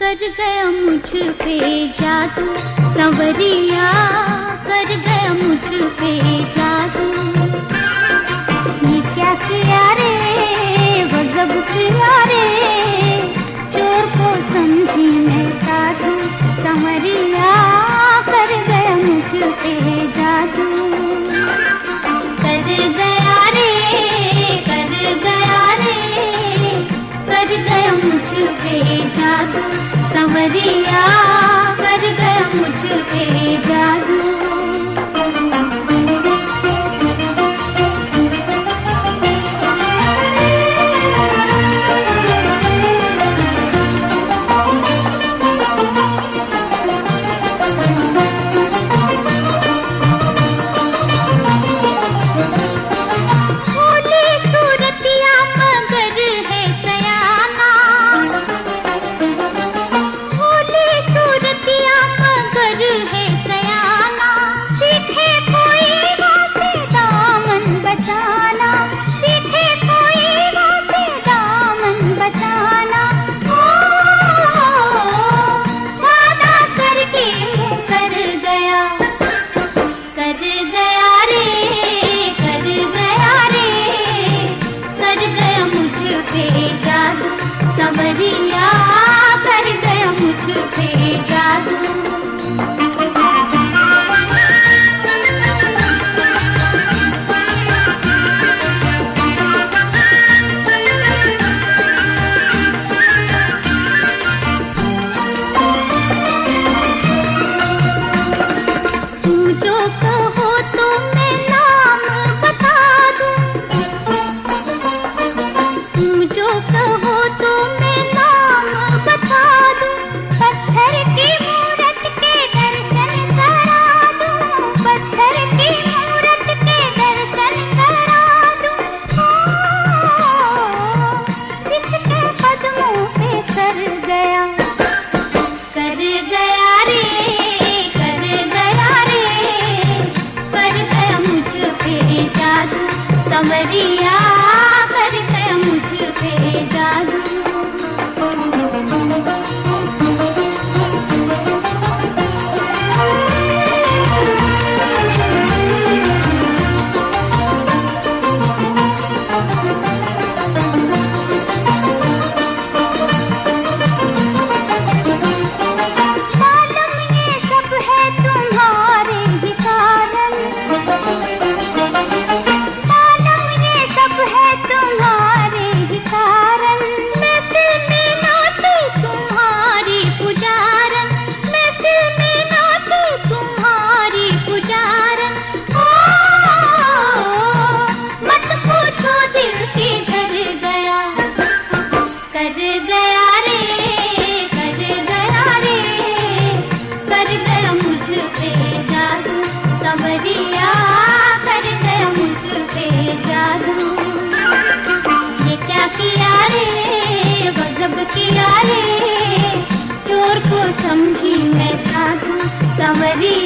कर गया मुझ पे जादू संवरिया कर गया मुझ पे जादू संवरिया कर गया मुझ पे जादू कमरिया पटियाले चोर को समझी मैं साधु संवरी